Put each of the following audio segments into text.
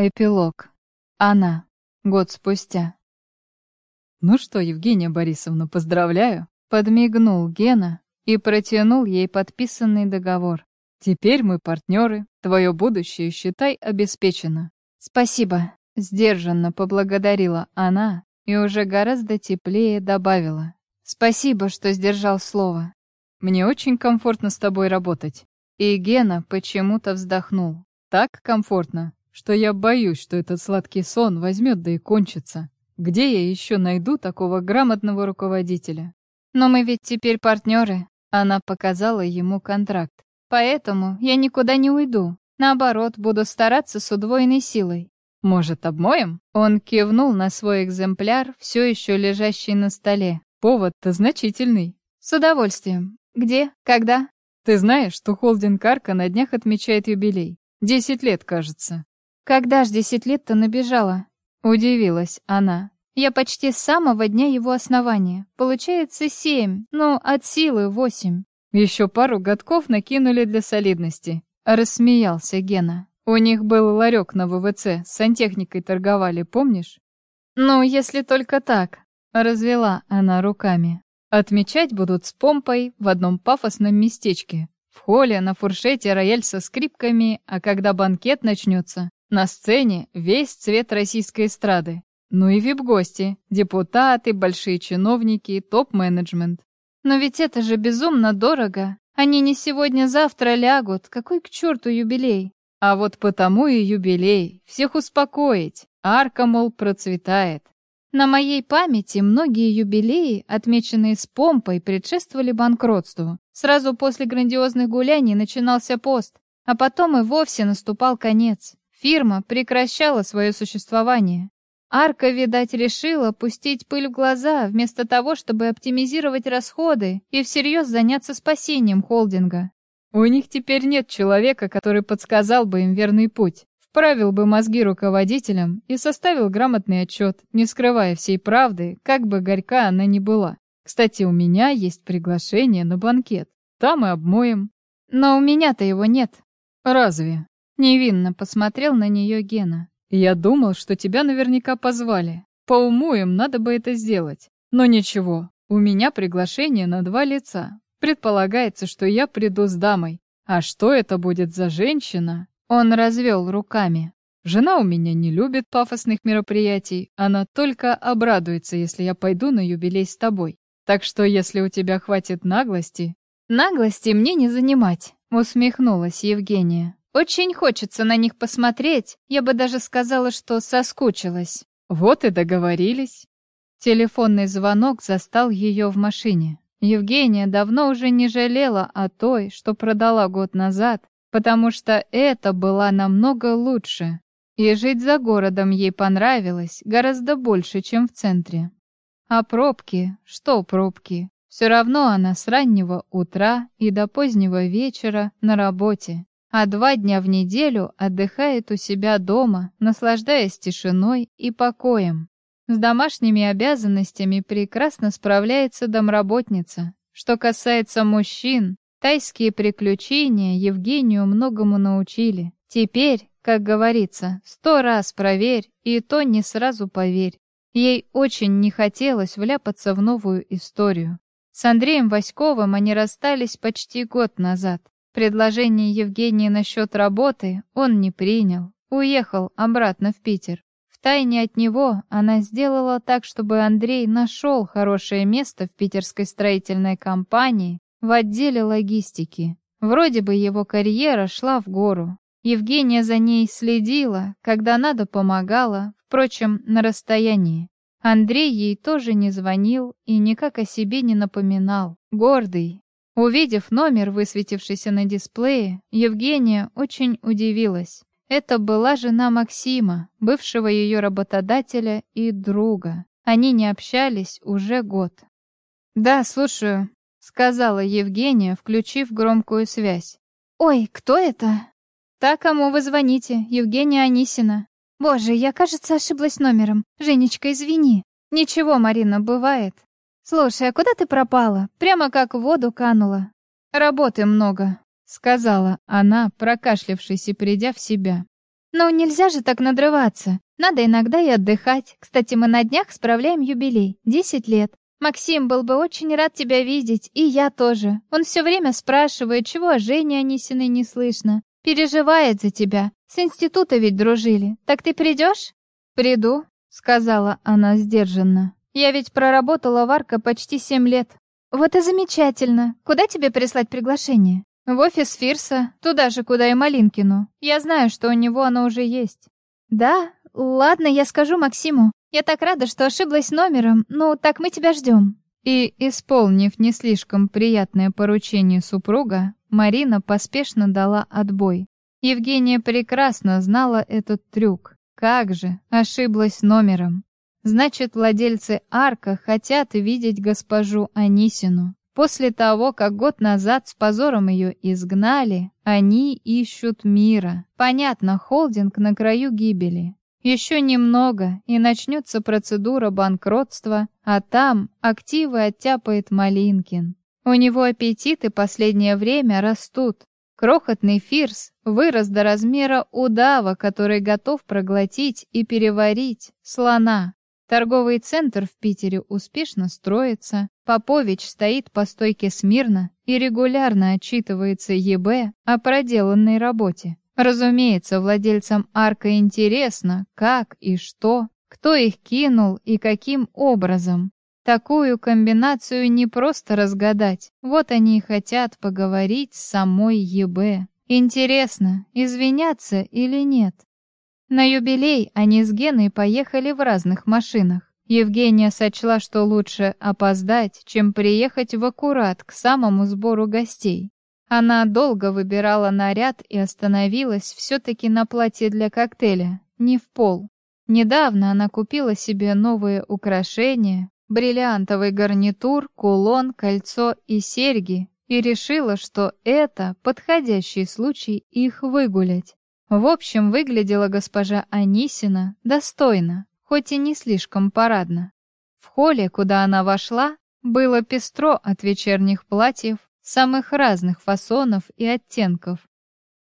Эпилог. Она. Год спустя. «Ну что, Евгения Борисовна, поздравляю!» Подмигнул Гена и протянул ей подписанный договор. «Теперь мы партнеры, твое будущее, считай, обеспечено». «Спасибо», — сдержанно поблагодарила она и уже гораздо теплее добавила. «Спасибо, что сдержал слово». «Мне очень комфортно с тобой работать». И Гена почему-то вздохнул. «Так комфортно, что я боюсь, что этот сладкий сон возьмет да и кончится. Где я еще найду такого грамотного руководителя? Но мы ведь теперь партнеры. Она показала ему контракт. Поэтому я никуда не уйду. Наоборот, буду стараться с удвоенной силой. Может, обмоем? Он кивнул на свой экземпляр, все еще лежащий на столе. Повод-то значительный. С удовольствием. Где? Когда? Ты знаешь, что холдинг Арка на днях отмечает юбилей. Десять лет, кажется. Когда ж десять лет-то набежала? Удивилась она. Я почти с самого дня его основания. Получается семь, ну, от силы восемь. Еще пару годков накинули для солидности. Рассмеялся Гена. У них был ларек на ВВЦ, с сантехникой торговали, помнишь? Ну, если только так. Развела она руками. Отмечать будут с помпой в одном пафосном местечке. В холле на фуршете рояль со скрипками, а когда банкет начнется, на сцене весь цвет российской эстрады. Ну и вип-гости, депутаты, большие чиновники, топ-менеджмент. Но ведь это же безумно дорого. Они не сегодня-завтра лягут. Какой к черту юбилей? А вот потому и юбилей. Всех успокоить. Арка, мол, процветает. На моей памяти многие юбилеи, отмеченные с помпой, предшествовали банкротству. Сразу после грандиозных гуляний начинался пост, а потом и вовсе наступал конец. Фирма прекращала свое существование. Арка, видать, решила пустить пыль в глаза, вместо того, чтобы оптимизировать расходы и всерьез заняться спасением холдинга. У них теперь нет человека, который подсказал бы им верный путь, вправил бы мозги руководителям и составил грамотный отчет, не скрывая всей правды, как бы горька она ни была. Кстати, у меня есть приглашение на банкет. Там и обмоем. Но у меня-то его нет. Разве? Невинно посмотрел на нее Гена. Я думал, что тебя наверняка позвали. По уму им надо бы это сделать. Но ничего, у меня приглашение на два лица. Предполагается, что я приду с дамой. А что это будет за женщина? Он развел руками. Жена у меня не любит пафосных мероприятий. Она только обрадуется, если я пойду на юбилей с тобой. Так что, если у тебя хватит наглости... Наглости мне не занимать, усмехнулась Евгения. Очень хочется на них посмотреть. Я бы даже сказала, что соскучилась. Вот и договорились. Телефонный звонок застал ее в машине. Евгения давно уже не жалела о той, что продала год назад, потому что это была намного лучше. И жить за городом ей понравилось гораздо больше, чем в центре. А пробки? Что пробки? Все равно она с раннего утра и до позднего вечера на работе а два дня в неделю отдыхает у себя дома, наслаждаясь тишиной и покоем. С домашними обязанностями прекрасно справляется домработница. Что касается мужчин, тайские приключения Евгению многому научили. Теперь, как говорится, сто раз проверь, и то не сразу поверь. Ей очень не хотелось вляпаться в новую историю. С Андреем Васьковым они расстались почти год назад. Предложение Евгении насчет работы он не принял, уехал обратно в Питер. Втайне от него она сделала так, чтобы Андрей нашел хорошее место в питерской строительной компании в отделе логистики. Вроде бы его карьера шла в гору. Евгения за ней следила, когда надо помогала, впрочем, на расстоянии. Андрей ей тоже не звонил и никак о себе не напоминал. Гордый, Увидев номер, высветившийся на дисплее, Евгения очень удивилась. Это была жена Максима, бывшего ее работодателя и друга. Они не общались уже год. «Да, слушаю», — сказала Евгения, включив громкую связь. «Ой, кто это?» «Та, кому вы звоните, Евгения Анисина». «Боже, я, кажется, ошиблась номером. Женечка, извини». «Ничего, Марина, бывает. «Слушай, а куда ты пропала? Прямо как в воду канула». «Работы много», — сказала она, прокашлявшись и придя в себя. «Ну, нельзя же так надрываться. Надо иногда и отдыхать. Кстати, мы на днях справляем юбилей. Десять лет. Максим был бы очень рад тебя видеть, и я тоже. Он все время спрашивает, чего о Жене Анисиной не слышно. Переживает за тебя. С института ведь дружили. Так ты придешь? «Приду», — сказала она сдержанно. «Я ведь проработала в Арко почти семь лет». «Вот и замечательно. Куда тебе прислать приглашение?» «В офис Фирса, туда же, куда и Малинкину. Я знаю, что у него оно уже есть». «Да? Ладно, я скажу Максиму. Я так рада, что ошиблась номером. Ну, так мы тебя ждем». И, исполнив не слишком приятное поручение супруга, Марина поспешно дала отбой. Евгения прекрасно знала этот трюк. Как же, ошиблась номером. Значит, владельцы Арка хотят видеть госпожу Анисину. После того, как год назад с позором ее изгнали, они ищут мира. Понятно, холдинг на краю гибели. Еще немного, и начнется процедура банкротства, а там активы оттяпает Малинкин. У него аппетиты последнее время растут. Крохотный фирс вырос до размера удава, который готов проглотить и переварить слона. Торговый центр в Питере успешно строится, Попович стоит по стойке смирно и регулярно отчитывается ЕБ о проделанной работе. Разумеется, владельцам арка интересно, как и что, кто их кинул и каким образом. Такую комбинацию не просто разгадать. Вот они и хотят поговорить с самой ЕБ. Интересно, извиняться или нет? На юбилей они с Геной поехали в разных машинах. Евгения сочла, что лучше опоздать, чем приехать в аккурат к самому сбору гостей. Она долго выбирала наряд и остановилась все-таки на платье для коктейля, не в пол. Недавно она купила себе новые украшения, бриллиантовый гарнитур, кулон, кольцо и серьги, и решила, что это подходящий случай их выгулять. В общем, выглядела госпожа Анисина достойно, хоть и не слишком парадно. В холле, куда она вошла, было пестро от вечерних платьев самых разных фасонов и оттенков.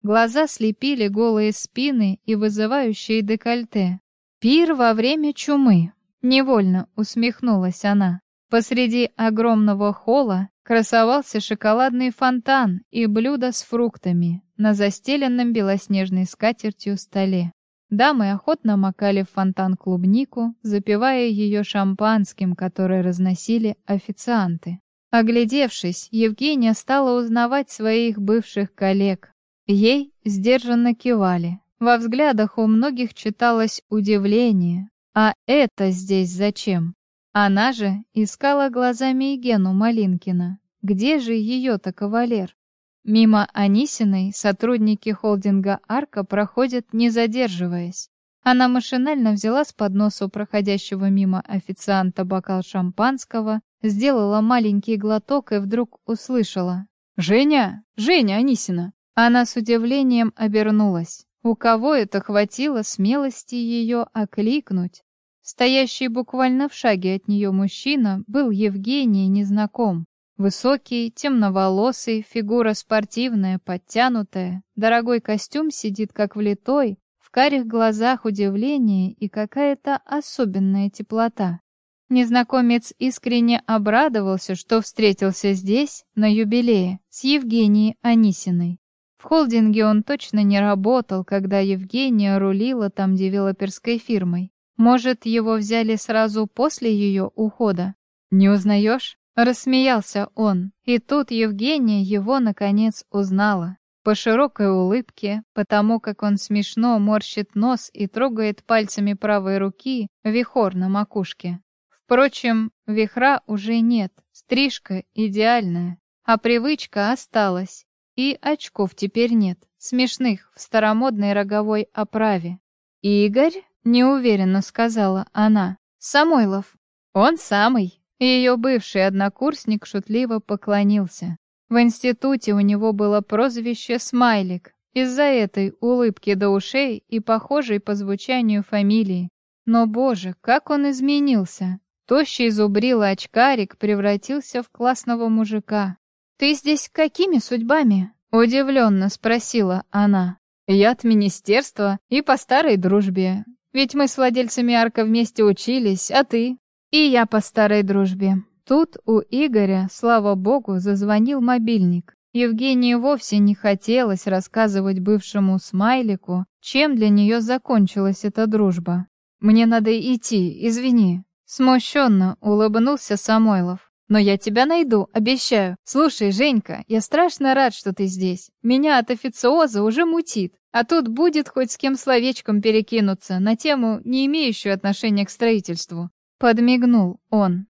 Глаза слепили голые спины и вызывающие декольте. Пир во время чумы. Невольно усмехнулась она. Посреди огромного холла красовался шоколадный фонтан и блюдо с фруктами на застеленном белоснежной скатертью столе. Дамы охотно макали в фонтан клубнику, запивая ее шампанским, которое разносили официанты. Оглядевшись, Евгения стала узнавать своих бывших коллег. Ей сдержанно кивали. Во взглядах у многих читалось удивление. А это здесь зачем? Она же искала глазами Егену Малинкина. Где же ее-то кавалер? Мимо Анисиной сотрудники холдинга «Арка» проходят, не задерживаясь. Она машинально взяла с подноса проходящего мимо официанта бокал шампанского, сделала маленький глоток и вдруг услышала. «Женя! Женя Анисина!» Она с удивлением обернулась. У кого это хватило смелости ее окликнуть? Стоящий буквально в шаге от нее мужчина был Евгений незнаком. Высокий, темноволосый, фигура спортивная, подтянутая, дорогой костюм сидит как влитой, в карих глазах удивление и какая-то особенная теплота. Незнакомец искренне обрадовался, что встретился здесь, на юбилее, с Евгенией Анисиной. В холдинге он точно не работал, когда Евгения рулила там девелоперской фирмой. Может, его взяли сразу после ее ухода? Не узнаешь? Рассмеялся он, и тут Евгения его, наконец, узнала. По широкой улыбке, потому как он смешно морщит нос и трогает пальцами правой руки вихор на макушке. Впрочем, вихра уже нет, стрижка идеальная, а привычка осталась. И очков теперь нет, смешных, в старомодной роговой оправе. «Игорь?» — неуверенно сказала она. «Самойлов». «Он самый», ее бывший однокурсник шутливо поклонился. В институте у него было прозвище «Смайлик» из-за этой улыбки до ушей и похожей по звучанию фамилии. Но, боже, как он изменился! Тощий зубрил очкарик превратился в классного мужика. «Ты здесь какими судьбами?» — удивленно спросила она. Я от министерства и по старой дружбе. Ведь мы с владельцами арка вместе учились, а ты? И я по старой дружбе. Тут у Игоря, слава богу, зазвонил мобильник. Евгении вовсе не хотелось рассказывать бывшему смайлику, чем для нее закончилась эта дружба. «Мне надо идти, извини». Смущенно улыбнулся Самойлов. «Но я тебя найду, обещаю. Слушай, Женька, я страшно рад, что ты здесь. Меня от официоза уже мутит. А тут будет хоть с кем словечком перекинуться на тему, не имеющую отношения к строительству». Подмигнул он.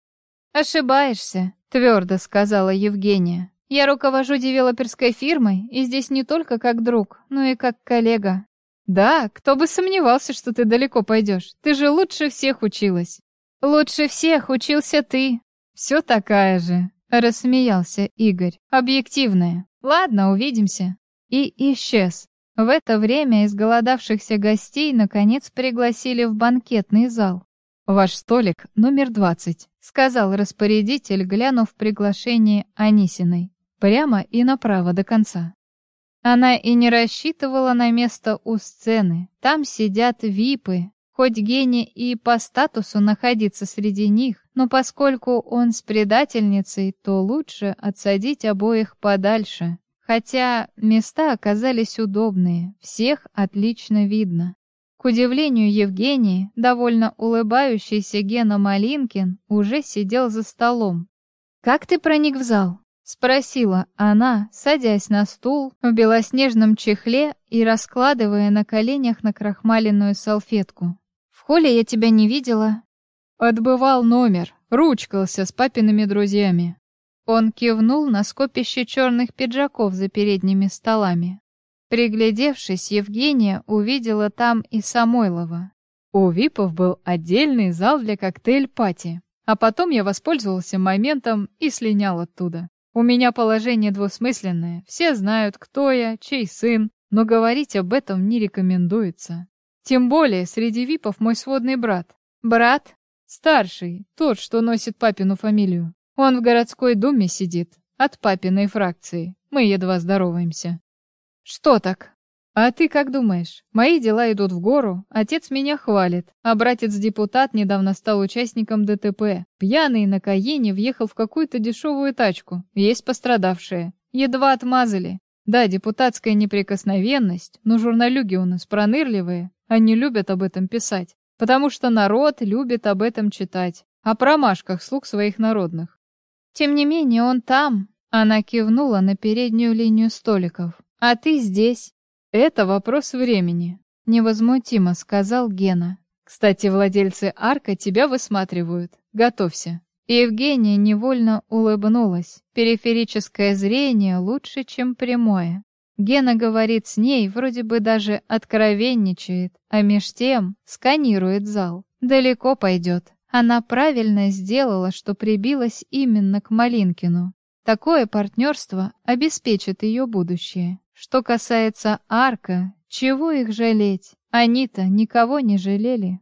«Ошибаешься», — твердо сказала Евгения. «Я руковожу девелоперской фирмой, и здесь не только как друг, но и как коллега. Да, кто бы сомневался, что ты далеко пойдешь. Ты же лучше всех училась. Лучше всех учился ты. Все такая же, рассмеялся Игорь. Объективная. Ладно, увидимся. И исчез. В это время изголодавшихся гостей наконец пригласили в банкетный зал. «Ваш столик номер двадцать», — сказал распорядитель, глянув приглашение Анисиной. «Прямо и направо до конца». Она и не рассчитывала на место у сцены. Там сидят випы. Хоть гений и по статусу находиться среди них, но поскольку он с предательницей, то лучше отсадить обоих подальше. Хотя места оказались удобные, всех отлично видно. К удивлению Евгении, довольно улыбающийся Гена Малинкин уже сидел за столом. «Как ты проник в зал?» Спросила она, садясь на стул в белоснежном чехле и раскладывая на коленях накрахмаленную салфетку. «В холле я тебя не видела». Отбывал номер, ручкался с папиными друзьями. Он кивнул на скопище черных пиджаков за передними столами. Приглядевшись, Евгения увидела там и Самойлова. У ВИПов был отдельный зал для коктейль-пати, а потом я воспользовался моментом и слинял оттуда. У меня положение двусмысленное. Все знают, кто я, чей сын, но говорить об этом не рекомендуется. Тем более среди випов мой сводный брат. Брат? Старший, тот, что носит папину фамилию. Он в городской думе сидит, от папиной фракции. Мы едва здороваемся. Что так? А ты как думаешь? Мои дела идут в гору, отец меня хвалит, а братец-депутат недавно стал участником ДТП. Пьяный на Каене въехал в какую-то дешевую тачку. Есть пострадавшие. Едва отмазали. Да, депутатская неприкосновенность, но журналюги у нас пронырливые. Они любят об этом писать. Потому что народ любит об этом читать. О промашках слуг своих народных. Тем не менее, он там. Она кивнула на переднюю линию столиков. А ты здесь. «Это вопрос времени», — невозмутимо сказал Гена. «Кстати, владельцы арка тебя высматривают. Готовься». Евгения невольно улыбнулась. Периферическое зрение лучше, чем прямое. Гена говорит с ней, вроде бы даже откровенничает, а меж тем сканирует зал. Далеко пойдет. Она правильно сделала, что прибилась именно к Малинкину. Такое партнерство обеспечит ее будущее. Что касается Арка, чего их жалеть? Они-то никого не жалели.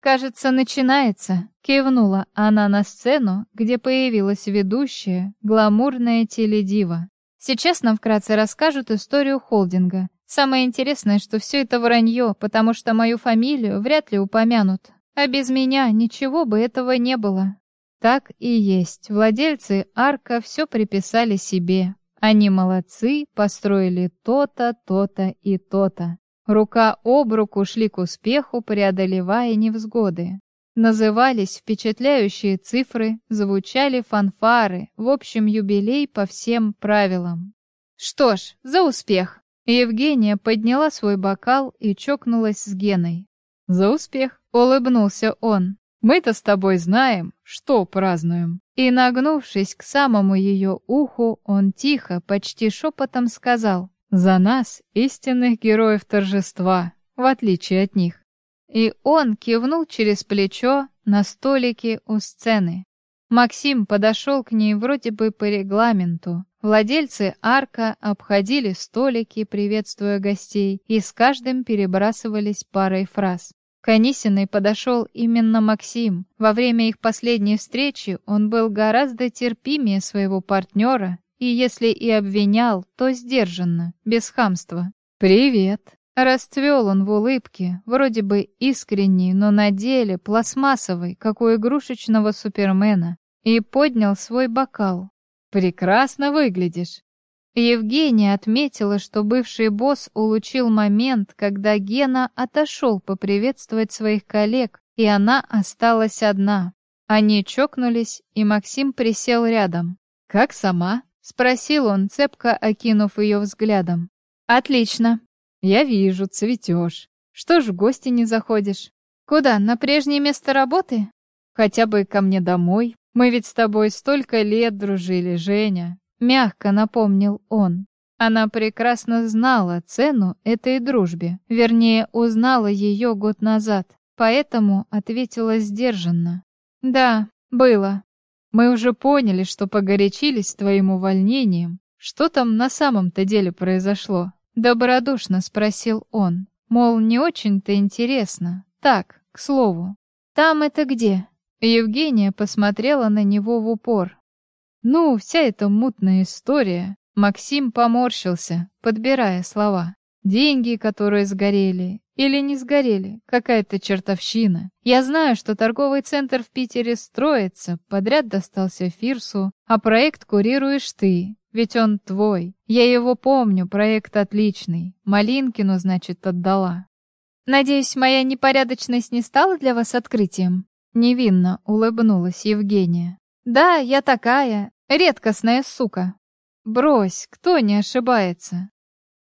«Кажется, начинается», — кивнула она на сцену, где появилась ведущая, гламурная теледива. «Сейчас нам вкратце расскажут историю холдинга. Самое интересное, что все это вранье, потому что мою фамилию вряд ли упомянут. А без меня ничего бы этого не было». Так и есть. Владельцы Арка все приписали себе, они молодцы, построили то-то, то-то и то-то. Рука об руку шли к успеху, преодолевая невзгоды. Назывались впечатляющие цифры, звучали фанфары, в общем юбилей по всем правилам. Что ж, за успех! Евгения подняла свой бокал и чокнулась с Геной. «За успех!» — улыбнулся он. Мы-то с тобой знаем, что празднуем». И, нагнувшись к самому ее уху, он тихо, почти шепотом сказал «За нас, истинных героев торжества, в отличие от них». И он кивнул через плечо на столике у сцены. Максим подошел к ней вроде бы по регламенту. Владельцы арка обходили столики, приветствуя гостей, и с каждым перебрасывались парой фраз. К Анисиной подошел именно Максим. Во время их последней встречи он был гораздо терпимее своего партнера, и если и обвинял, то сдержанно, без хамства. «Привет!» Расцвел он в улыбке, вроде бы искренней, но на деле пластмассовой, как у игрушечного супермена, и поднял свой бокал. «Прекрасно выглядишь!» Евгения отметила, что бывший босс улучил момент, когда Гена отошел поприветствовать своих коллег, и она осталась одна. Они чокнулись, и Максим присел рядом. «Как сама?» — спросил он, цепко окинув ее взглядом. «Отлично. Я вижу, цветешь. Что ж в гости не заходишь? Куда, на прежнее место работы? Хотя бы ко мне домой. Мы ведь с тобой столько лет дружили, Женя. Мягко напомнил он. Она прекрасно знала цену этой дружбе, вернее, узнала ее год назад, поэтому ответила сдержанно. «Да, было. Мы уже поняли, что погорячились твоим увольнением. Что там на самом-то деле произошло?» Добродушно спросил он. Мол, не очень-то интересно. Так, к слову. «Там это где?» Евгения посмотрела на него в упор. Ну, вся эта мутная история. Максим поморщился, подбирая слова. Деньги, которые сгорели. Или не сгорели. Какая-то чертовщина. Я знаю, что торговый центр в Питере строится, подряд достался Фирсу, а проект курируешь ты. Ведь он твой. Я его помню, проект отличный. Малинкину, значит, отдала. Надеюсь, моя непорядочность не стала для вас открытием? Невинно улыбнулась Евгения. Да, я такая, редкостная сука. Брось, кто не ошибается?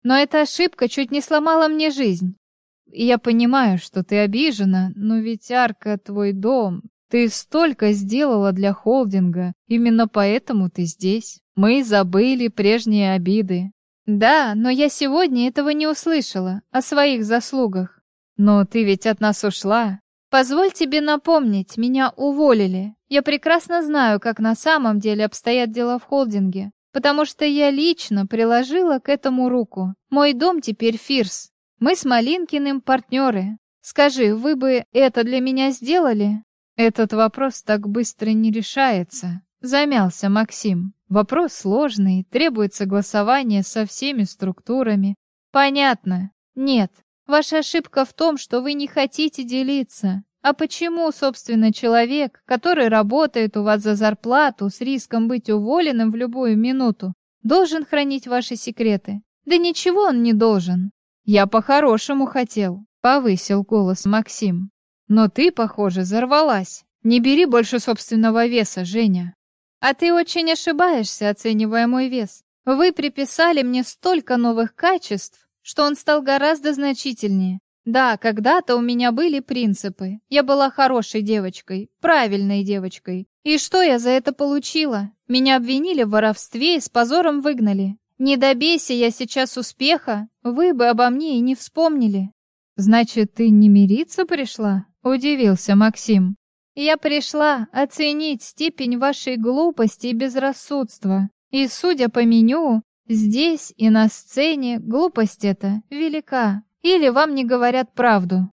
Но эта ошибка чуть не сломала мне жизнь. Я понимаю, что ты обижена, но ведь Арка твой дом. Ты столько сделала для холдинга, именно поэтому ты здесь. Мы забыли прежние обиды. Да, но я сегодня этого не услышала, о своих заслугах. Но ты ведь от нас ушла. Позволь тебе напомнить, меня уволили. Я прекрасно знаю, как на самом деле обстоят дела в холдинге, потому что я лично приложила к этому руку. Мой дом теперь Фирс. Мы с Малинкиным партнеры. Скажи, вы бы это для меня сделали? Этот вопрос так быстро не решается. Замялся Максим. Вопрос сложный, требует согласования со всеми структурами. Понятно. Нет. Ваша ошибка в том, что вы не хотите делиться. А почему, собственно, человек, который работает у вас за зарплату с риском быть уволенным в любую минуту, должен хранить ваши секреты? Да ничего он не должен. Я по-хорошему хотел, повысил голос Максим. Но ты, похоже, взорвалась. Не бери больше собственного веса, Женя. А ты очень ошибаешься, оценивая мой вес. Вы приписали мне столько новых качеств, что он стал гораздо значительнее. Да, когда-то у меня были принципы. Я была хорошей девочкой, правильной девочкой. И что я за это получила? Меня обвинили в воровстве и с позором выгнали. Не добейся я сейчас успеха, вы бы обо мне и не вспомнили. Значит, ты не мириться пришла? Удивился Максим. Я пришла оценить степень вашей глупости и безрассудства. И, судя по меню, здесь и на сцене глупость эта велика. Или вам не говорят правду?»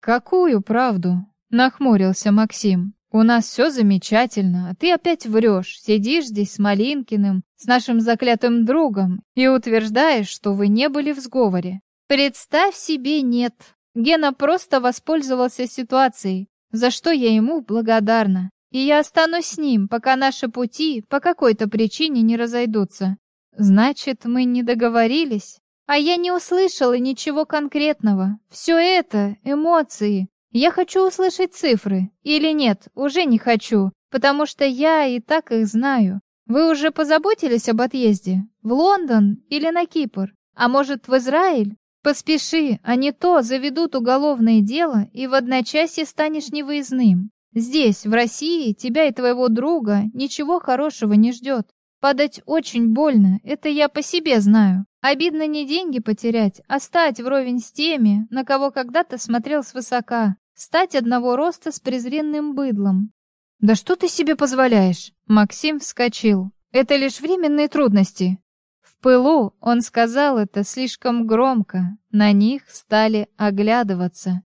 «Какую правду?» — нахмурился Максим. «У нас все замечательно, а ты опять врешь. Сидишь здесь с Малинкиным, с нашим заклятым другом, и утверждаешь, что вы не были в сговоре. Представь себе, нет. Гена просто воспользовался ситуацией, за что я ему благодарна. И я останусь с ним, пока наши пути по какой-то причине не разойдутся. Значит, мы не договорились?» А я не услышала ничего конкретного. Все это — эмоции. Я хочу услышать цифры. Или нет, уже не хочу, потому что я и так их знаю. Вы уже позаботились об отъезде? В Лондон или на Кипр? А может, в Израиль? Поспеши, а не то заведут уголовное дело, и в одночасье станешь невыездным. Здесь, в России, тебя и твоего друга ничего хорошего не ждет. Падать очень больно, это я по себе знаю. Обидно не деньги потерять, а стать вровень с теми, на кого когда-то смотрел свысока. Стать одного роста с презренным быдлом. «Да что ты себе позволяешь?» Максим вскочил. «Это лишь временные трудности». В пылу он сказал это слишком громко. На них стали оглядываться.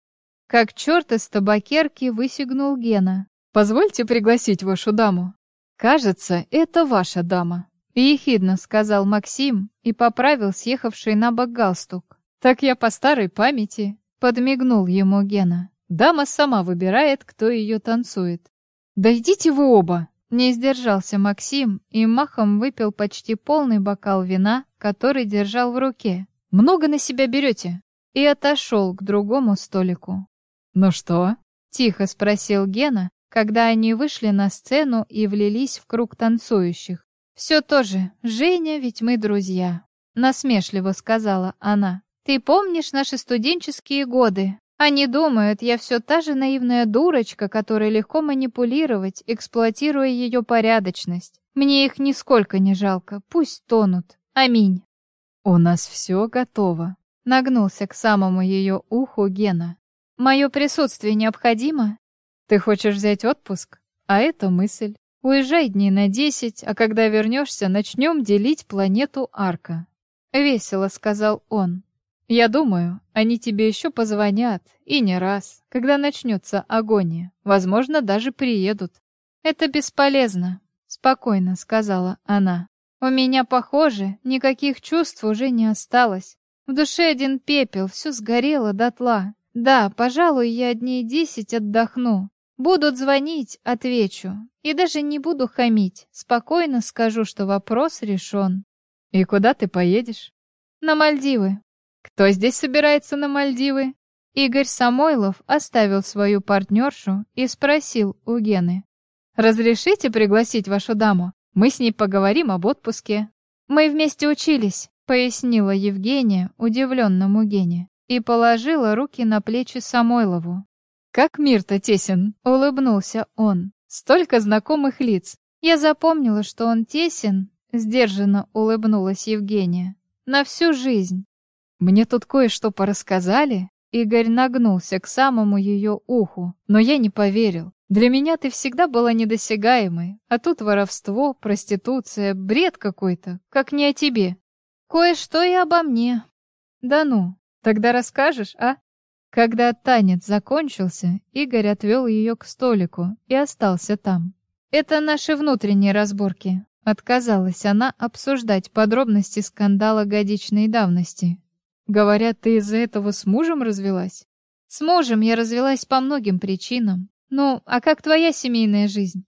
Как черт из табакерки высигнул Гена. «Позвольте пригласить вашу даму». «Кажется, это ваша дама», — ехидно сказал Максим и поправил съехавший на бок галстук. Так я по старой памяти, подмигнул ему Гена. Дама сама выбирает, кто ее танцует. Да идите вы оба! Не сдержался Максим и махом выпил почти полный бокал вина, который держал в руке. «Много на себя берете?» И отошел к другому столику. «Ну что?» — тихо спросил Гена, когда они вышли на сцену и влились в круг танцующих. «Все тоже. Женя, ведь мы друзья», — насмешливо сказала она. «Ты помнишь наши студенческие годы? Они думают, я все та же наивная дурочка, которой легко манипулировать, эксплуатируя ее порядочность. Мне их нисколько не жалко, пусть тонут. Аминь. У нас все готово. Нагнулся к самому ее уху Гена. Мое присутствие необходимо? Ты хочешь взять отпуск? А это мысль. Уезжай дней на десять, а когда вернешься, начнем делить планету Арка. Весело сказал он. Я думаю, они тебе еще позвонят, и не раз, когда начнется агония. Возможно, даже приедут. Это бесполезно, спокойно сказала она. У меня, похоже, никаких чувств уже не осталось. В душе один пепел, все сгорело дотла. Да, пожалуй, я дней десять отдохну. Будут звонить, отвечу. И даже не буду хамить. Спокойно скажу, что вопрос решен. И куда ты поедешь? На Мальдивы. Кто здесь собирается на Мальдивы? Игорь Самойлов оставил свою партнершу и спросил у Гены. «Разрешите пригласить вашу даму? Мы с ней поговорим об отпуске». «Мы вместе учились», — пояснила Евгения удивленному Гене и положила руки на плечи Самойлову. «Как мир-то тесен!» — улыбнулся он. «Столько знакомых лиц!» «Я запомнила, что он тесен», — сдержанно улыбнулась Евгения. «На всю жизнь. Мне тут кое-что порассказали. Игорь нагнулся к самому ее уху, но я не поверил. Для меня ты всегда была недосягаемой, а тут воровство, проституция, бред какой-то, как не о тебе. Кое-что и обо мне. Да ну, тогда расскажешь, а? Когда танец закончился, Игорь отвел ее к столику и остался там. Это наши внутренние разборки. Отказалась она обсуждать подробности скандала годичной давности. Говорят, ты из-за этого с мужем развелась? С мужем я развелась по многим причинам. Ну, а как твоя семейная жизнь?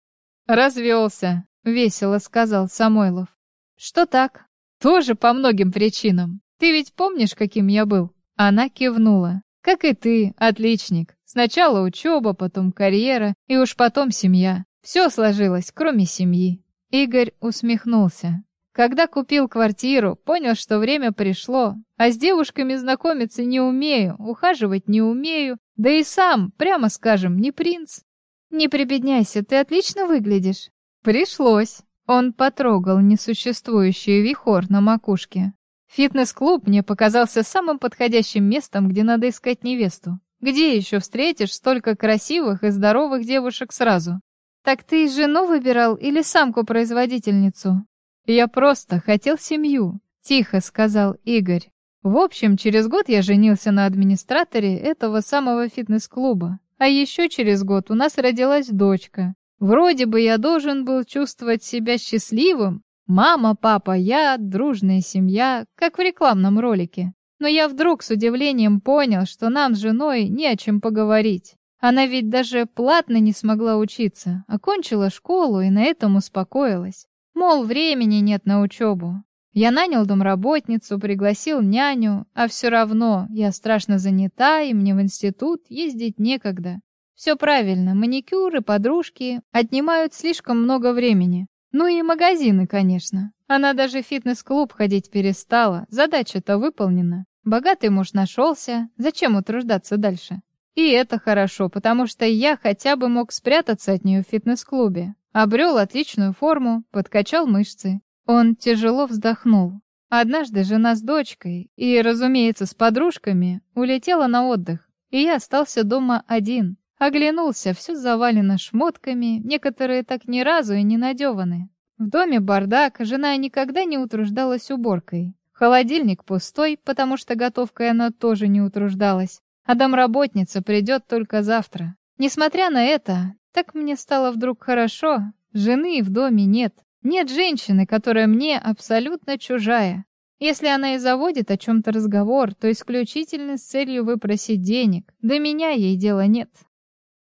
Развелся, весело сказал Самойлов. Что так? Тоже по многим причинам. Ты ведь помнишь, каким я был? Она кивнула. Как и ты, отличник. Сначала учеба, потом карьера, и уж потом семья. Все сложилось, кроме семьи. Игорь усмехнулся. Когда купил квартиру, понял, что время пришло, а с девушками знакомиться не умею, ухаживать не умею, да и сам, прямо скажем, не принц. Не прибедняйся, ты отлично выглядишь. Пришлось. Он потрогал несуществующий вихор на макушке. Фитнес-клуб мне показался самым подходящим местом, где надо искать невесту. Где еще встретишь столько красивых и здоровых девушек сразу? Так ты жену выбирал или самку-производительницу? «Я просто хотел семью», — тихо сказал Игорь. В общем, через год я женился на администраторе этого самого фитнес-клуба. А еще через год у нас родилась дочка. Вроде бы я должен был чувствовать себя счастливым. Мама, папа, я, дружная семья, как в рекламном ролике. Но я вдруг с удивлением понял, что нам с женой не о чем поговорить. Она ведь даже платно не смогла учиться, окончила школу и на этом успокоилась. Мол, времени нет на учебу. Я нанял домработницу, пригласил няню, а все равно я страшно занята, и мне в институт ездить некогда. Все правильно, маникюры, подружки отнимают слишком много времени. Ну и магазины, конечно. Она даже в фитнес-клуб ходить перестала, задача-то выполнена. Богатый муж нашелся, зачем утруждаться дальше? И это хорошо, потому что я хотя бы мог спрятаться от нее в фитнес-клубе, Обрел отличную форму, подкачал мышцы. Он тяжело вздохнул. Однажды жена с дочкой и, разумеется, с подружками улетела на отдых, и я остался дома один. Оглянулся, все завалено шмотками, некоторые так ни разу и не надеваны. В доме бардак, жена никогда не утруждалась уборкой. Холодильник пустой, потому что готовкой она тоже не утруждалась. А домработница придет только завтра. Несмотря на это, так мне стало вдруг хорошо. Жены в доме нет. Нет женщины, которая мне абсолютно чужая. Если она и заводит о чем-то разговор, то исключительно с целью выпросить денег. До меня ей дела нет.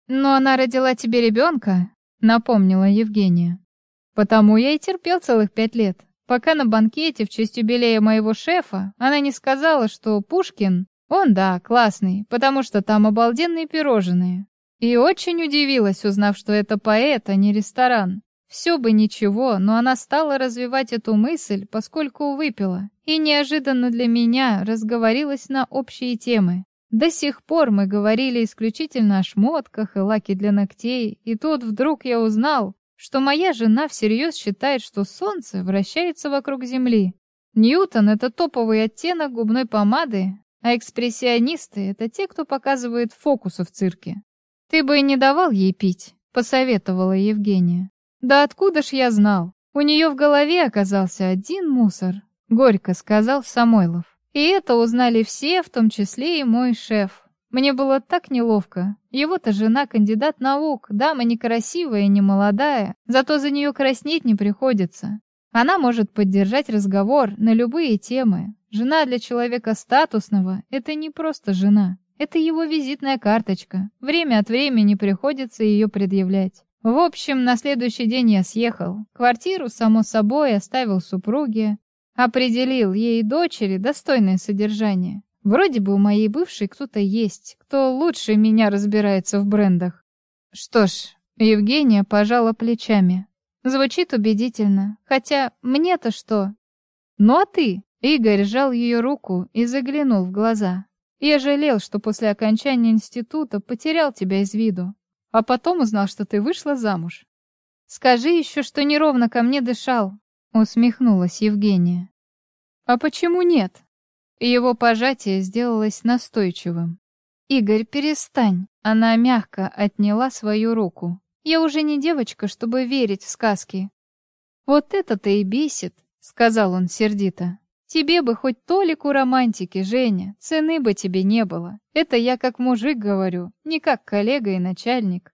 Но она родила тебе ребенка, напомнила Евгения. Потому я и терпел целых пять лет. Пока на банкете в честь юбилея моего шефа она не сказала, что Пушкин, он, да, классный, потому что там обалденные пирожные. И очень удивилась, узнав, что это поэт, а не ресторан. Все бы ничего, но она стала развивать эту мысль, поскольку выпила, и неожиданно для меня разговорилась на общие темы. До сих пор мы говорили исключительно о шмотках и лаке для ногтей, и тут вдруг я узнал, что моя жена всерьез считает, что Солнце вращается вокруг Земли. Ньютон — это топовый оттенок губной помады, а экспрессионисты — это те, кто показывает фокусы в цирке. «Ты бы и не давал ей пить», — посоветовала Евгения. «Да откуда ж я знал? У нее в голове оказался один мусор», — горько сказал Самойлов. И это узнали все, в том числе и мой шеф. Мне было так неловко. Его-то жена кандидат наук, дама некрасивая и не молодая, зато за нее краснеть не приходится. Она может поддержать разговор на любые темы. Жена для человека статусного — это не просто жена. Это его визитная карточка. Время от времени приходится ее предъявлять. В общем, на следующий день я съехал. Квартиру, само собой, оставил супруге. Определил ей дочери достойное содержание. Вроде бы у моей бывшей кто-то есть, кто лучше меня разбирается в брендах. Что ж, Евгения пожала плечами. Звучит убедительно. Хотя мне-то что? Ну а ты? Игорь сжал ее руку и заглянул в глаза. Я жалел, что после окончания института потерял тебя из виду. А потом узнал, что ты вышла замуж. Скажи еще, что неровно ко мне дышал, усмехнулась Евгения. А почему нет? Его пожатие сделалось настойчивым. «Игорь, перестань!» Она мягко отняла свою руку. «Я уже не девочка, чтобы верить в сказки». «Вот это-то и бесит», — сказал он сердито. «Тебе бы хоть толику романтики, Женя, цены бы тебе не было. Это я как мужик говорю, не как коллега и начальник».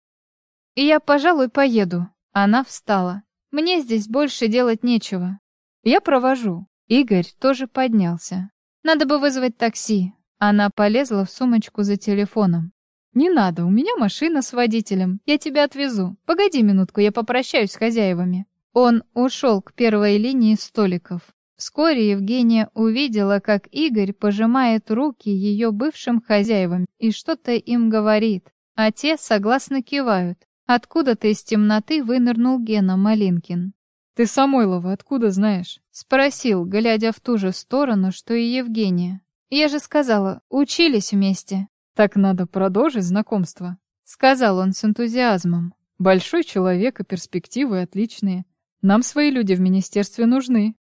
«И я, пожалуй, поеду». Она встала. «Мне здесь больше делать нечего. Я провожу». Игорь тоже поднялся. Надо бы вызвать такси. Она полезла в сумочку за телефоном. «Не надо, у меня машина с водителем. Я тебя отвезу. Погоди минутку, я попрощаюсь с хозяевами». Он ушел к первой линии столиков. Вскоре Евгения увидела, как Игорь пожимает руки ее бывшим хозяевам и что-то им говорит, а те согласно кивают. Откуда-то из темноты вынырнул Гена Малинкин. «Ты Самойлова откуда знаешь?» — спросил, глядя в ту же сторону, что и Евгения. «Я же сказала, учились вместе». «Так надо продолжить знакомство», — сказал он с энтузиазмом. «Большой человек и перспективы отличные. Нам свои люди в министерстве нужны».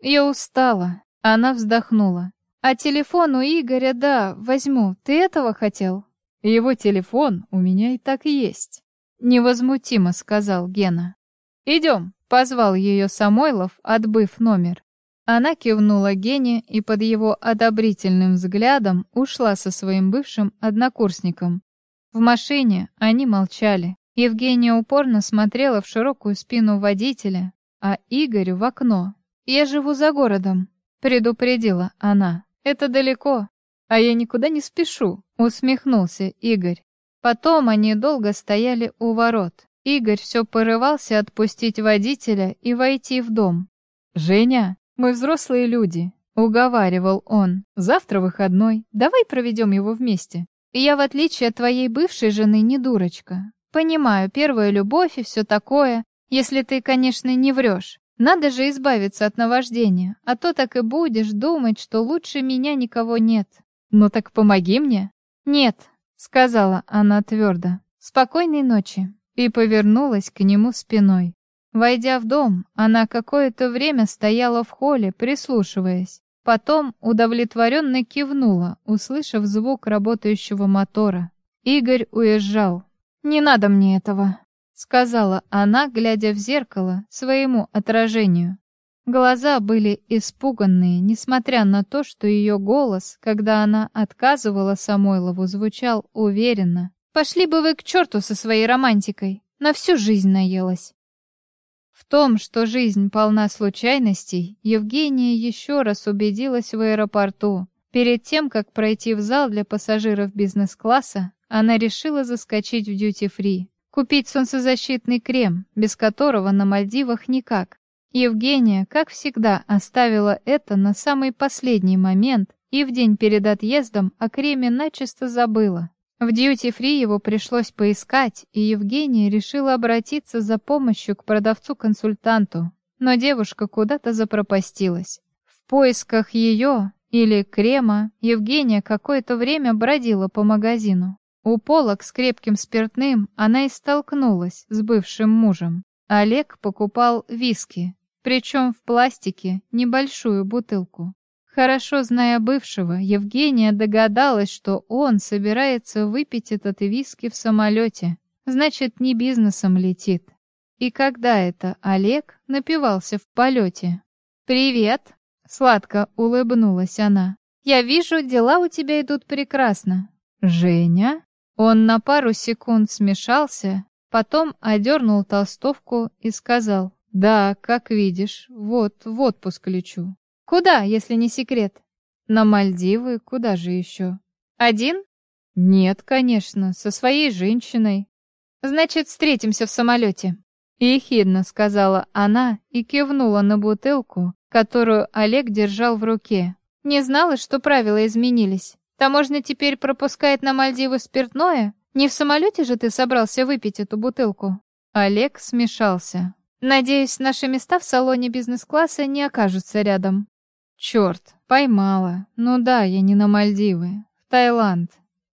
«Я устала», — она вздохнула. «А телефон у Игоря, да, возьму. Ты этого хотел?» «Его телефон у меня и так есть», — невозмутимо сказал Гена. «Идем». Позвал ее Самойлов, отбыв номер. Она кивнула Гене и под его одобрительным взглядом ушла со своим бывшим однокурсником. В машине они молчали. Евгения упорно смотрела в широкую спину водителя, а Игорь в окно. «Я живу за городом», — предупредила она. «Это далеко, а я никуда не спешу», — усмехнулся Игорь. Потом они долго стояли у ворот. Игорь все порывался отпустить водителя и войти в дом. «Женя, мы взрослые люди», — уговаривал он. «Завтра выходной, давай проведем его вместе». «Я, в отличие от твоей бывшей жены, не дурочка. Понимаю, первая любовь и все такое, если ты, конечно, не врешь. Надо же избавиться от наваждения, а то так и будешь думать, что лучше меня никого нет». «Ну так помоги мне». «Нет», — сказала она твердо. «Спокойной ночи» и повернулась к нему спиной. Войдя в дом, она какое-то время стояла в холле, прислушиваясь. Потом удовлетворенно кивнула, услышав звук работающего мотора. Игорь уезжал. «Не надо мне этого», — сказала она, глядя в зеркало своему отражению. Глаза были испуганные, несмотря на то, что ее голос, когда она отказывала Самойлову, звучал уверенно. Пошли бы вы к черту со своей романтикой. На всю жизнь наелась. В том, что жизнь полна случайностей, Евгения еще раз убедилась в аэропорту. Перед тем, как пройти в зал для пассажиров бизнес-класса, она решила заскочить в дьюти-фри, купить солнцезащитный крем, без которого на Мальдивах никак. Евгения, как всегда, оставила это на самый последний момент и в день перед отъездом о креме начисто забыла. В дьюти-фри его пришлось поискать, и Евгения решила обратиться за помощью к продавцу-консультанту, но девушка куда-то запропастилась. В поисках ее или крема Евгения какое-то время бродила по магазину. У полок с крепким спиртным она и столкнулась с бывшим мужем. Олег покупал виски, причем в пластике небольшую бутылку. Хорошо зная бывшего, Евгения догадалась, что он собирается выпить этот виски в самолете. Значит, не бизнесом летит. И когда это Олег напивался в полете? «Привет!» — сладко улыбнулась она. «Я вижу, дела у тебя идут прекрасно». «Женя?» Он на пару секунд смешался, потом одернул толстовку и сказал, «Да, как видишь, вот в отпуск лечу. Куда, если не секрет? На Мальдивы, куда же еще? Один? Нет, конечно, со своей женщиной. Значит, встретимся в самолете. Ехидно сказала она и кивнула на бутылку, которую Олег держал в руке. Не знала, что правила изменились. Таможня теперь пропускает на Мальдивы спиртное? Не в самолете же ты собрался выпить эту бутылку? Олег смешался. Надеюсь, наши места в салоне бизнес-класса не окажутся рядом. Черт, поймала. Ну да, я не на Мальдивы. В Таиланд.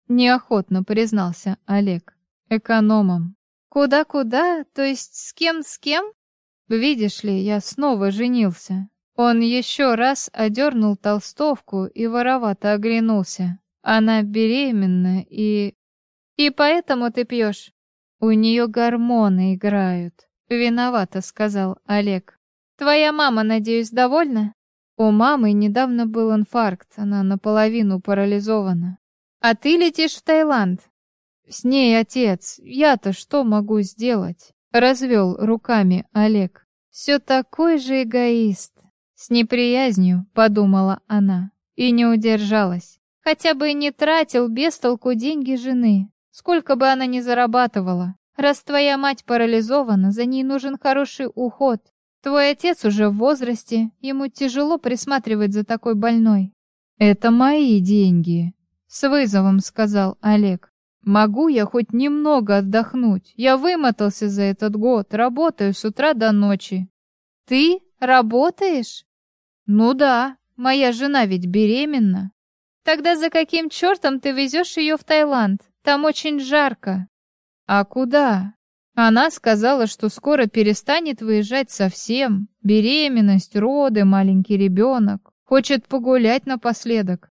Неохотно признался Олег. Экономом. Куда-куда? То есть с кем с кем? Видишь ли, я снова женился. Он еще раз одернул толстовку и воровато оглянулся. Она беременна и... И поэтому ты пьешь? У нее гормоны играют. Виновато, сказал Олег. Твоя мама, надеюсь, довольна? У мамы недавно был инфаркт, она наполовину парализована. А ты летишь в Таиланд? С ней отец. Я-то что могу сделать? Развел руками Олег. Все такой же эгоист. С неприязнью, подумала она, и не удержалась. Хотя бы не тратил без толку деньги жены. Сколько бы она ни зарабатывала. Раз твоя мать парализована, за ней нужен хороший уход. Твой отец уже в возрасте, ему тяжело присматривать за такой больной. Это мои деньги, с вызовом сказал Олег. Могу я хоть немного отдохнуть? Я вымотался за этот год, работаю с утра до ночи. Ты работаешь? Ну да, моя жена ведь беременна. Тогда за каким чертом ты везешь ее в Таиланд? Там очень жарко. А куда? Она сказала, что скоро перестанет выезжать совсем. Беременность, роды, маленький ребенок. Хочет погулять напоследок.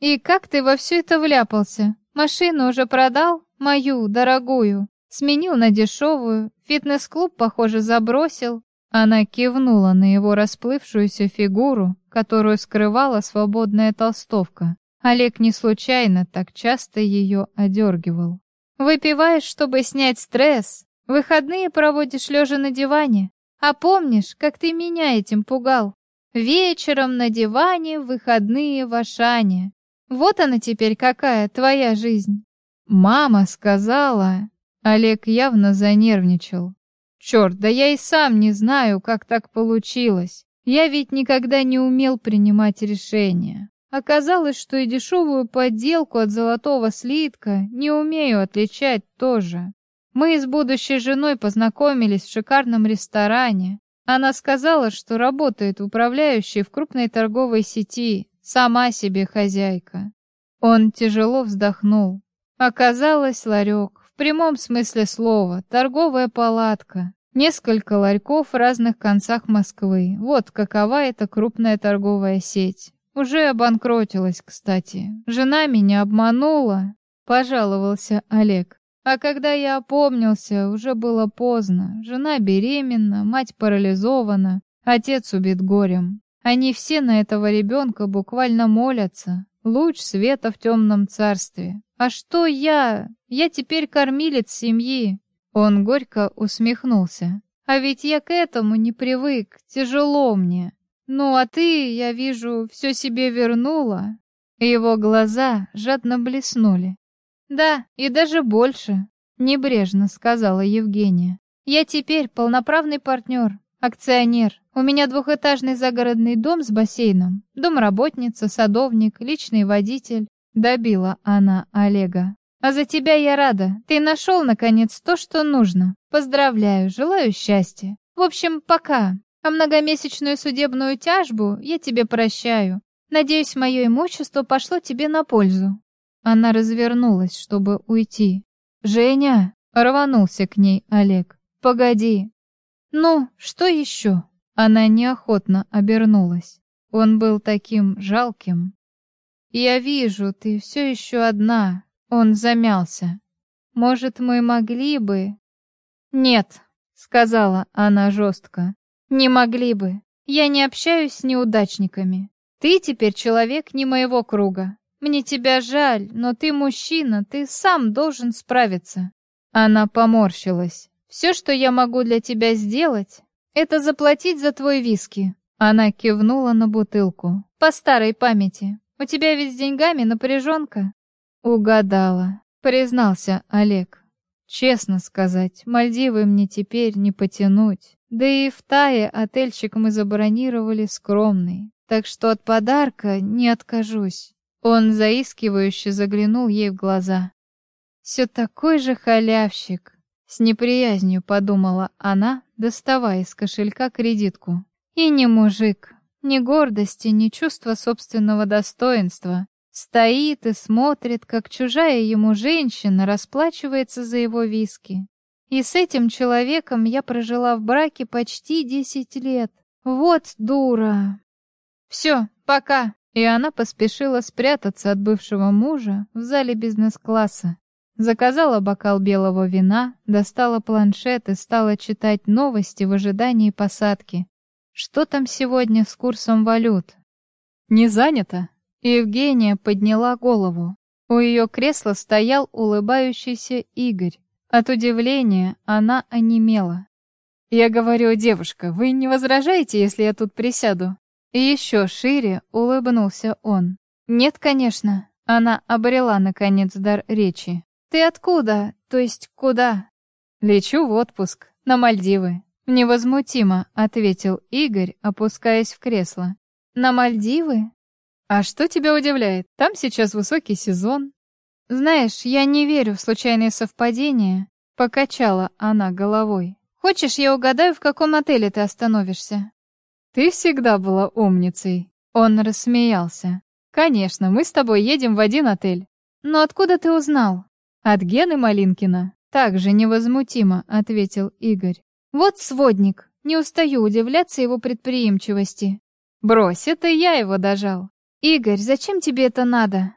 И как ты во все это вляпался? Машину уже продал? Мою, дорогую. Сменил на дешевую. Фитнес-клуб, похоже, забросил. Она кивнула на его расплывшуюся фигуру, которую скрывала свободная толстовка. Олег не случайно так часто ее одергивал. «Выпиваешь, чтобы снять стресс, Выходные проводишь лежа на диване. А помнишь, как ты меня этим пугал? Вечером на диване, выходные в Ашане. Вот она теперь какая, твоя жизнь. Мама сказала... Олег явно занервничал. Черт, да я и сам не знаю, как так получилось. Я ведь никогда не умел принимать решения. Оказалось, что и дешевую подделку от золотого слитка не умею отличать тоже. Мы с будущей женой познакомились в шикарном ресторане. Она сказала, что работает управляющей в крупной торговой сети, сама себе хозяйка. Он тяжело вздохнул. Оказалось, ларек, в прямом смысле слова, торговая палатка. Несколько ларьков в разных концах Москвы. Вот какова эта крупная торговая сеть. Уже обанкротилась, кстати. Жена меня обманула, пожаловался Олег. А когда я опомнился, уже было поздно. Жена беременна, мать парализована, отец убит горем. Они все на этого ребенка буквально молятся. Луч света в темном царстве. А что я? Я теперь кормилец семьи. Он горько усмехнулся. А ведь я к этому не привык, тяжело мне. Ну, а ты, я вижу, все себе вернула. Его глаза жадно блеснули. Да, и даже больше, небрежно сказала Евгения. Я теперь полноправный партнер, акционер. У меня двухэтажный загородный дом с бассейном, домработница, садовник, личный водитель. Добила она Олега. А за тебя я рада. Ты нашел, наконец, то, что нужно. Поздравляю, желаю счастья. В общем, пока. А многомесячную судебную тяжбу я тебе прощаю. Надеюсь, мое имущество пошло тебе на пользу». Она развернулась, чтобы уйти. «Женя!» — рванулся к ней Олег. «Погоди!» «Ну, что еще?» Она неохотно обернулась. Он был таким жалким. «Я вижу, ты все еще одна». Он замялся. «Может, мы могли бы...» «Нет», — сказала она жестко. «Не могли бы. Я не общаюсь с неудачниками. Ты теперь человек не моего круга. Мне тебя жаль, но ты мужчина, ты сам должен справиться». Она поморщилась. «Все, что я могу для тебя сделать, это заплатить за твой виски». Она кивнула на бутылку. «По старой памяти. У тебя ведь с деньгами напряженка?» «Угадала», — признался Олег. «Честно сказать, Мальдивы мне теперь не потянуть. Да и в Тае отельчик мы забронировали скромный, так что от подарка не откажусь. Он заискивающе заглянул ей в глаза. «Все такой же халявщик», — с неприязнью подумала она, доставая из кошелька кредитку. «И не мужик, ни гордости, ни чувства собственного достоинства. Стоит и смотрит, как чужая ему женщина расплачивается за его виски. И с этим человеком я прожила в браке почти десять лет. Вот дура. Все, пока. И она поспешила спрятаться от бывшего мужа в зале бизнес-класса. Заказала бокал белого вина, достала планшет и стала читать новости в ожидании посадки. Что там сегодня с курсом валют? Не занято? Евгения подняла голову. У ее кресла стоял улыбающийся Игорь. От удивления она онемела. «Я говорю, девушка, вы не возражаете, если я тут присяду?» Еще шире улыбнулся он. «Нет, конечно». Она обрела, наконец, дар речи. «Ты откуда? То есть куда?» «Лечу в отпуск. На Мальдивы». Невозмутимо ответил Игорь, опускаясь в кресло. «На Мальдивы?» «А что тебя удивляет? Там сейчас высокий сезон. «Знаешь, я не верю в случайные совпадения», — покачала она головой. «Хочешь, я угадаю, в каком отеле ты остановишься?» «Ты всегда была умницей», — он рассмеялся. «Конечно, мы с тобой едем в один отель». «Но откуда ты узнал?» «От Гены Малинкина». Так же невозмутимо ответил Игорь. «Вот сводник. Не устаю удивляться его предприимчивости». «Брось, это я его дожал». «Игорь, зачем тебе это надо?»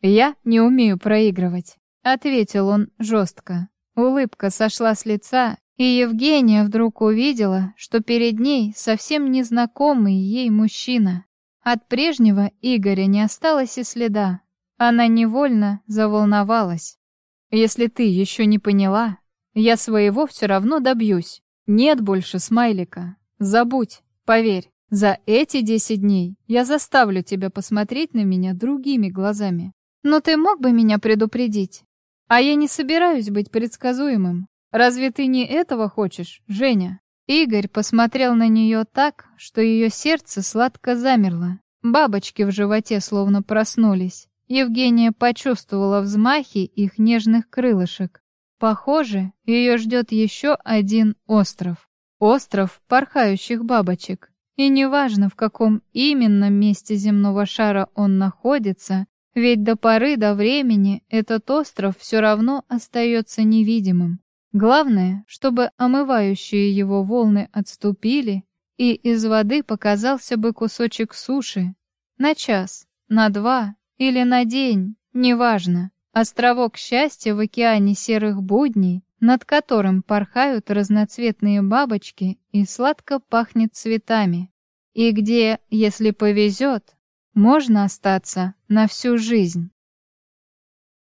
«Я не умею проигрывать», — ответил он жестко. Улыбка сошла с лица, и Евгения вдруг увидела, что перед ней совсем незнакомый ей мужчина. От прежнего Игоря не осталось и следа. Она невольно заволновалась. «Если ты еще не поняла, я своего все равно добьюсь. Нет больше смайлика. Забудь, поверь, за эти десять дней я заставлю тебя посмотреть на меня другими глазами. Но ты мог бы меня предупредить? А я не собираюсь быть предсказуемым. Разве ты не этого хочешь, Женя? Игорь посмотрел на нее так, что ее сердце сладко замерло. Бабочки в животе словно проснулись. Евгения почувствовала взмахи их нежных крылышек. Похоже, ее ждет еще один остров. Остров порхающих бабочек. И неважно, в каком именно месте земного шара он находится, ведь до поры до времени этот остров все равно остается невидимым. Главное, чтобы омывающие его волны отступили, и из воды показался бы кусочек суши. На час, на два или на день, неважно. Островок счастья в океане серых будней, над которым порхают разноцветные бабочки и сладко пахнет цветами. И где, если повезет, можно остаться на всю жизнь.